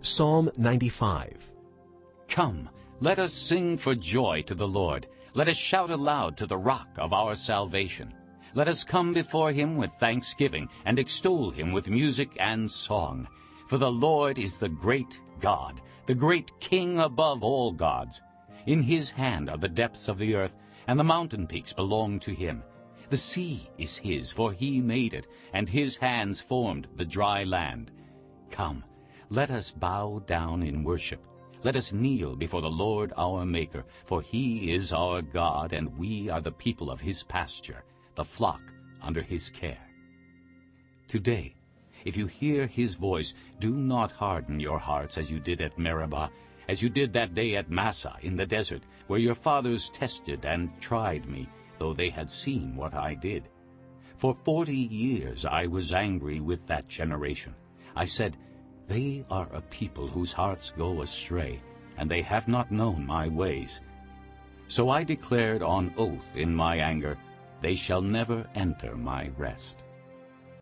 Psalm 95 Come, let us sing for joy to the Lord. Let us shout aloud to the rock of our salvation. Let us come before him with thanksgiving and extol him with music and song. For the Lord is the great God, the great King above all gods. In his hand are the depths of the earth, and the mountain peaks belong to him. The sea is his, for he made it, and his hands formed the dry land. Come, let us bow down in worship. Let us kneel before the Lord our Maker, for he is our God, and we are the people of his pasture, the flock under his care. Today, if you hear his voice, do not harden your hearts as you did at Meribah, as you did that day at Massah in the desert, where your fathers tested and tried me, though they had seen what I did. For forty years I was angry with that generation. I said, They are a people whose hearts go astray, and they have not known my ways. So I declared on oath in my anger, They shall never enter my rest.